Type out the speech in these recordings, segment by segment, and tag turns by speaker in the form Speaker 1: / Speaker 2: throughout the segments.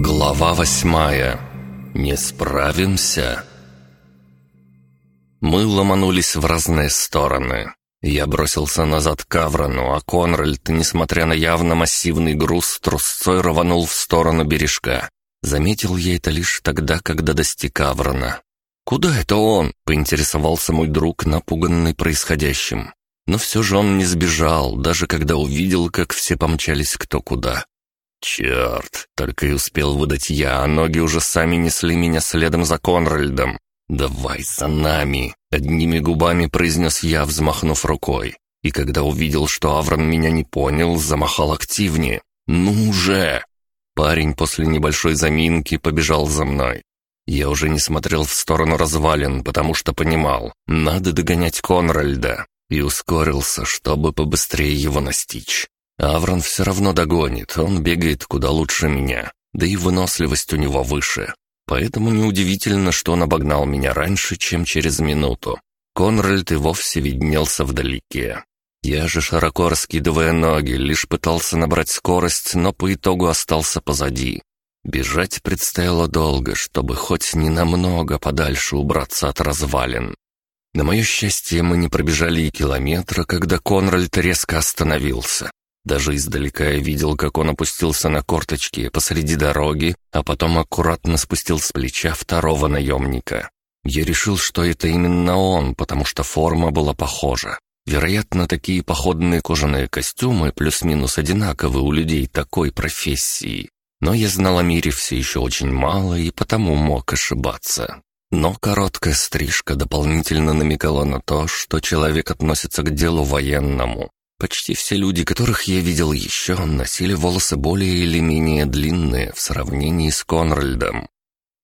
Speaker 1: Глава восьмая. Не справимся? Мы ломанулись в разные стороны. Я бросился назад к Аврону, а Конральд, несмотря на явно массивный груз, трусцой рванул в сторону бережка. Заметил я это лишь тогда, когда достиг Аврона. «Куда это он?» — поинтересовался мой друг, напуганный происходящим. Но все же он не сбежал, даже когда увидел, как все помчались кто куда. «Черт!» — только и успел выдать я, а ноги уже сами несли меня следом за Конральдом. «Давай за нами!» — одними губами произнес я, взмахнув рукой. И когда увидел, что Аврон меня не понял, замахал активнее. «Ну же!» Парень после небольшой заминки побежал за мной. Я уже не смотрел в сторону развалин, потому что понимал, надо догонять Конральда, и ускорился, чтобы побыстрее его настичь. Аврон все равно догонит, он бегает куда лучше меня, да и выносливость у него выше. Поэтому неудивительно, что он обогнал меня раньше, чем через минуту. Конральд и вовсе виднелся вдалеке. Я же, широко раскидывая ноги, лишь пытался набрать скорость, но по итогу остался позади. Бежать предстояло долго, чтобы хоть ненамного подальше убраться от развалин. На мое счастье, мы не пробежали и километра, когда Конральд резко остановился. Даже издалека я видел, как он опустился на корточки посреди дороги, а потом аккуратно спустил с плеча второго наемника. Я решил, что это именно он, потому что форма была похожа. Вероятно, такие походные кожаные костюмы плюс-минус одинаковы у людей такой профессии. Но я знал о мире все еще очень мало и потому мог ошибаться. Но короткая стрижка дополнительно намекала на то, что человек относится к делу военному. Почти все люди, которых я видел еще, носили волосы более или менее длинные в сравнении с Конральдом.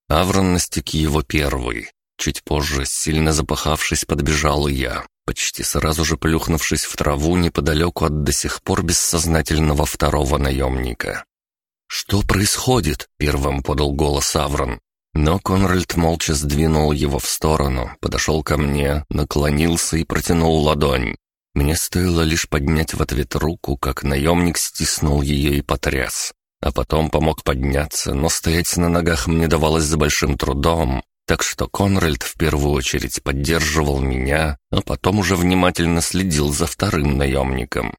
Speaker 1: Аврон настиг его первый. Чуть позже, сильно запахавшись, подбежал я, почти сразу же плюхнувшись в траву неподалеку от до сих пор бессознательного второго наемника. «Что происходит?» — первым подал голос Аврон. Но Конральд молча сдвинул его в сторону, подошел ко мне, наклонился и протянул ладонь. Мне стоило лишь поднять в ответ руку, как наемник стиснул ее и потряс. А потом помог подняться, но стоять на ногах мне давалось за большим трудом, так что Конральд в первую очередь поддерживал меня, а потом уже внимательно следил за вторым наемником.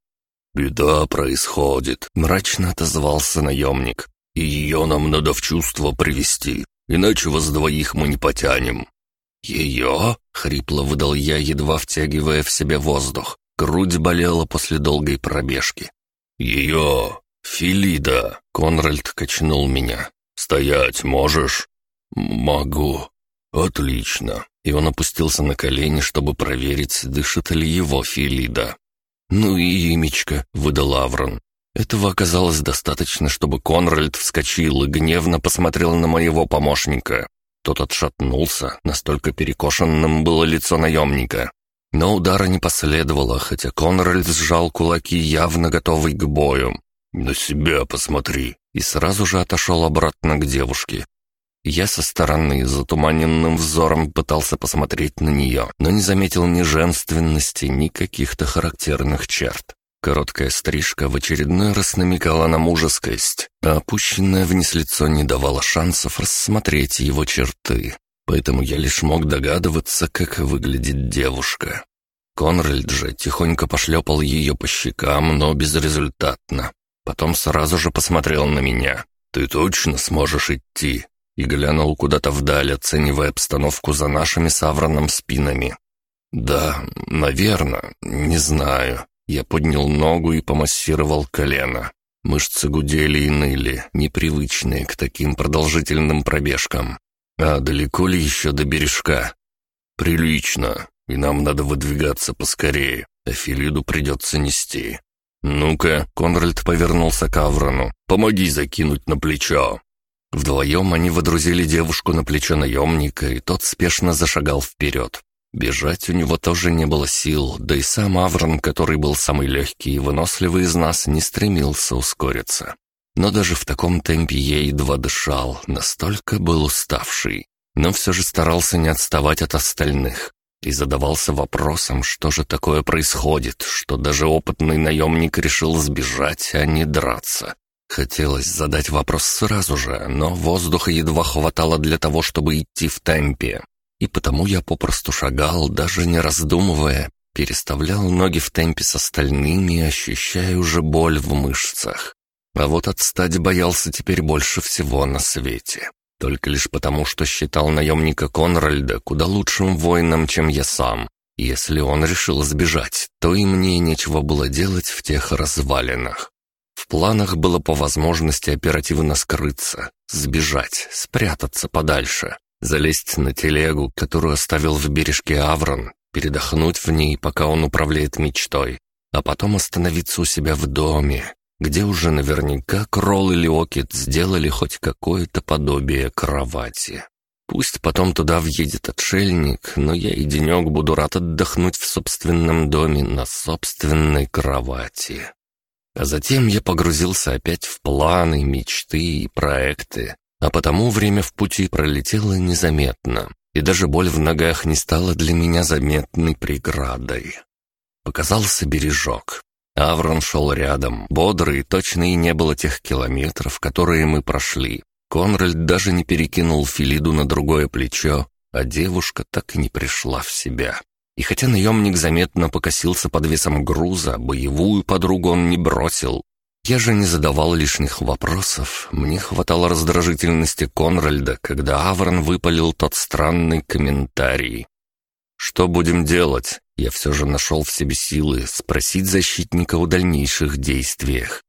Speaker 1: «Беда происходит», — мрачно отозвался наемник. «И ее нам надо в чувство привести, иначе вас двоих мы не потянем». «Ее?» — хрипло выдал я, едва втягивая в себя воздух. Грудь болела после долгой пробежки. «Ее! Филида!» — Конральд качнул меня. «Стоять можешь?» «Могу». «Отлично». И он опустился на колени, чтобы проверить, дышит ли его Филида. «Ну и имечко», — выдал Аврон. Этого оказалось достаточно, чтобы Конральд вскочил и гневно посмотрел на моего помощника. Тот отшатнулся, настолько перекошенным было лицо наемника. Но удара не последовало, хотя Конральд сжал кулаки, явно готовый к бою. «На себя посмотри!» и сразу же отошел обратно к девушке. Я со стороны затуманенным взором пытался посмотреть на нее, но не заметил ни женственности, ни каких-то характерных черт. Короткая стрижка в очередной раз намекала на мужескость, а опущенное вниз лицо не давало шансов рассмотреть его черты. Поэтому я лишь мог догадываться, как выглядит девушка. Конральд же тихонько пошлепал ее по щекам, но безрезультатно. Потом сразу же посмотрел на меня. «Ты точно сможешь идти?» и глянул куда-то вдаль, оценивая обстановку за нашими савраном спинами. «Да, наверное, не знаю». Я поднял ногу и помассировал колено. Мышцы гудели и ныли, непривычные к таким продолжительным пробежкам. «А далеко ли еще до бережка?» «Прилично, и нам надо выдвигаться поскорее, а Филиду придется нести». «Ну-ка», — Конральд повернулся к Аврону, — «помоги закинуть на плечо». Вдвоем они водрузили девушку на плечо наемника, и тот спешно зашагал вперед. Бежать у него тоже не было сил, да и сам Аврон, который был самый легкий и выносливый из нас, не стремился ускориться. Но даже в таком темпе я едва дышал, настолько был уставший. Но все же старался не отставать от остальных и задавался вопросом, что же такое происходит, что даже опытный наемник решил сбежать, а не драться. Хотелось задать вопрос сразу же, но воздуха едва хватало для того, чтобы идти в темпе. И потому я попросту шагал, даже не раздумывая, переставлял ноги в темпе с остальными, ощущая уже боль в мышцах. А вот отстать боялся теперь больше всего на свете. Только лишь потому, что считал наемника Конральда куда лучшим воином, чем я сам. Если он решил сбежать, то и мне нечего было делать в тех развалинах. В планах было по возможности оперативно скрыться, сбежать, спрятаться подальше, залезть на телегу, которую оставил в бережке Аврон, передохнуть в ней, пока он управляет мечтой, а потом остановиться у себя в доме, где уже наверняка Кролл или Окет сделали хоть какое-то подобие кровати. Пусть потом туда въедет отшельник, но я и денек буду рад отдохнуть в собственном доме на собственной кровати. А затем я погрузился опять в планы, мечты и проекты, а потому время в пути пролетело незаметно, и даже боль в ногах не стала для меня заметной преградой. Показался бережок. Аврон шел рядом, бодрый, точно и не было тех километров, которые мы прошли. Конральд даже не перекинул Филиду на другое плечо, а девушка так и не пришла в себя. И хотя наемник заметно покосился под весом груза, боевую подругу он не бросил. Я же не задавал лишних вопросов. Мне хватало раздражительности Конральда, когда Аврон выпалил тот странный комментарий. «Что будем делать?» Я все же нашел в себе силы спросить защитника о дальнейших действиях.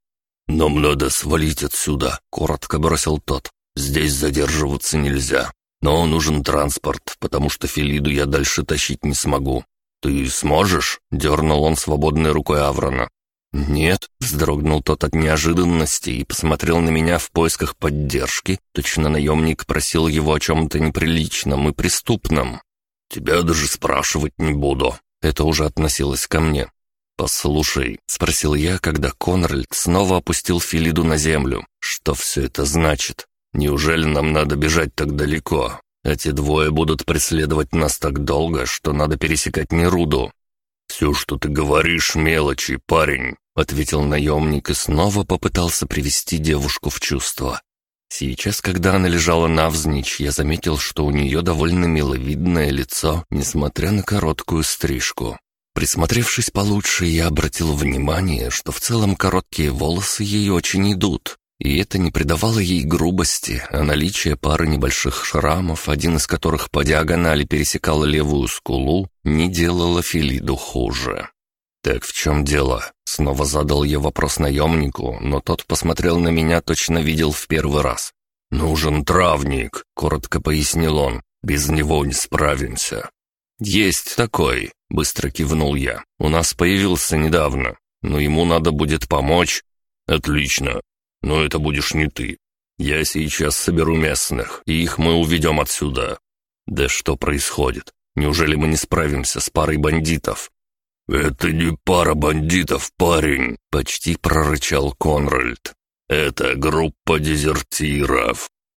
Speaker 1: «Нам надо свалить отсюда», — коротко бросил тот. «Здесь задерживаться нельзя. Но нужен транспорт, потому что Филиду я дальше тащить не смогу. Ты сможешь?» — дернул он свободной рукой Аврона. «Нет», — вздрогнул тот от неожиданности и посмотрел на меня в поисках поддержки. Точно наемник просил его о чем-то неприличном и преступном. «Тебя даже спрашивать не буду». Это уже относилось ко мне. «Послушай», — спросил я, когда Конральд снова опустил Филиду на землю. «Что все это значит?» Неужели нам надо бежать так далеко? Эти двое будут преследовать нас так долго, что надо пересекать Неруду». «Все, что ты говоришь, мелочи, парень», — ответил наемник и снова попытался привести девушку в чувство. Сейчас, когда она лежала навзничь, я заметил, что у нее довольно миловидное лицо, несмотря на короткую стрижку. Присмотревшись получше, я обратил внимание, что в целом короткие волосы ей очень идут, и это не придавало ей грубости, а наличие пары небольших шрамов, один из которых по диагонали пересекал левую скулу, не делало Филиду хуже. «Так в чем дело?» Снова задал я вопрос наемнику, но тот посмотрел на меня, точно видел в первый раз. «Нужен травник», — коротко пояснил он. «Без него не справимся». «Есть такой», — быстро кивнул я. «У нас появился недавно, но ему надо будет помочь». «Отлично. Но это будешь не ты. Я сейчас соберу местных, и их мы уведем отсюда. Да что происходит? Неужели мы не справимся с парой бандитов? «Это не пара бандитов, парень!» — почти прорычал Конральд. «Это группа дезертиров.